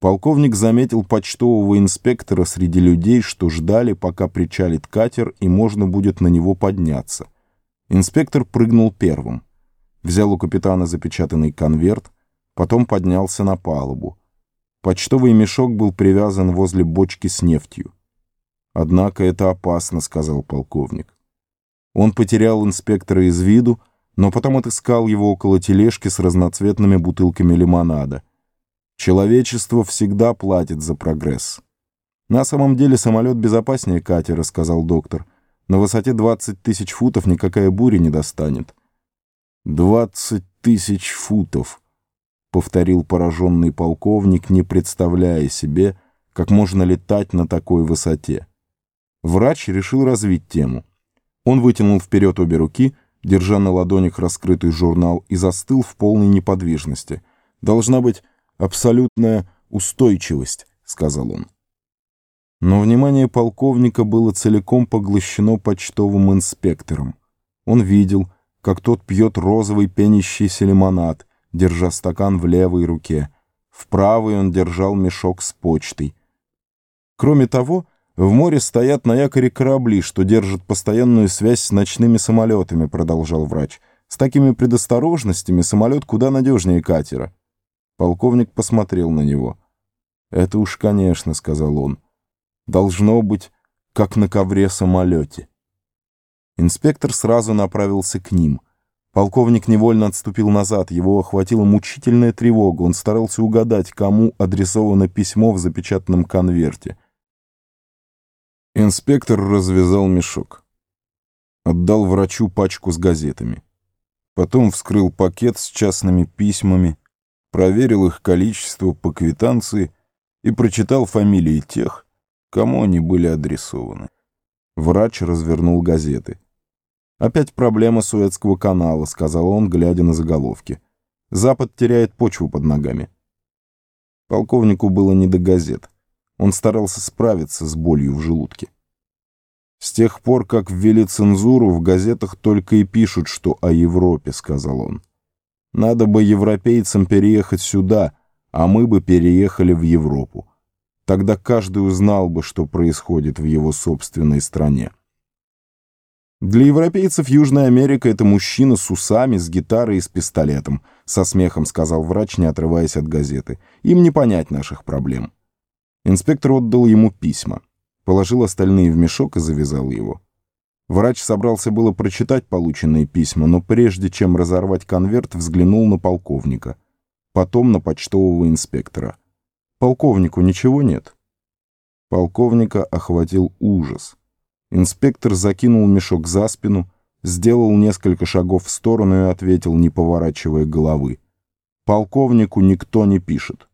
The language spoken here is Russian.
Полковник заметил почтового инспектора среди людей, что ждали, пока причалит катер и можно будет на него подняться. Инспектор прыгнул первым. Взял у капитана запечатанный конверт, потом поднялся на палубу. Почтовый мешок был привязан возле бочки с нефтью. «Однако это опасно», — сказал полковник. Он потерял инспектора из виду, но потом отыскал его около тележки с разноцветными бутылками лимонада. Человечество всегда платит за прогресс. На самом деле самолет безопаснее катера, сказал доктор. На высоте 20 тысяч футов никакая буря не достанет. «Двадцать тысяч футов», — повторил пораженный полковник, не представляя себе, как можно летать на такой высоте. Врач решил развить тему. Он вытянул вперед обе руки, держа на ладонях раскрытый журнал, и застыл в полной неподвижности. Должна быть абсолютная устойчивость», — сказал он. Но внимание полковника было целиком поглощено почтовым инспектором. Он видел, как тот пьет розовый пенящийся лимонад, держа стакан в левой руке. В правой он держал мешок с почтой. Кроме того, в море стоят на якоре корабли, что держат постоянную связь с ночными самолетами, продолжал врач. С такими предосторожностями самолет куда надежнее катера. Полковник посмотрел на него. «Это уж, конечно», — сказал он. «Должно быть, как на ковре-самолете». Инспектор сразу направился к ним. Полковник невольно отступил назад, его охватила мучительная тревога. Он старался угадать, кому адресовано письмо в запечатанном конверте. Инспектор развязал мешок. Отдал врачу пачку с газетами. Потом вскрыл пакет с частными письмами, проверил их количество по квитанции и прочитал фамилии тех, кому они были адресованы. Врач развернул газеты. «Опять проблема Суэцкого канала», — сказал он, глядя на заголовки. «Запад теряет почву под ногами». Полковнику было не до газет. Он старался справиться с болью в желудке. «С тех пор, как ввели цензуру, в газетах только и пишут, что о Европе», — сказал он. Надо бы европейцам переехать сюда, а мы бы переехали в Европу. Тогда каждый узнал бы, что происходит в его собственной стране. Для европейцев Южная Америка — это мужчина с усами, с гитарой и с пистолетом, со смехом сказал врач, не отрываясь от газеты. Им не понять наших проблем. Инспектор отдал ему письма, положил остальные в мешок и завязал его. Врач собрался было прочитать полученные письма, но прежде чем разорвать конверт, взглянул на полковника. Потом на почтового инспектора. «Полковнику ничего нет?» Полковника охватил ужас. Инспектор закинул мешок за спину, сделал несколько шагов в сторону и ответил, не поворачивая головы. «Полковнику никто не пишет».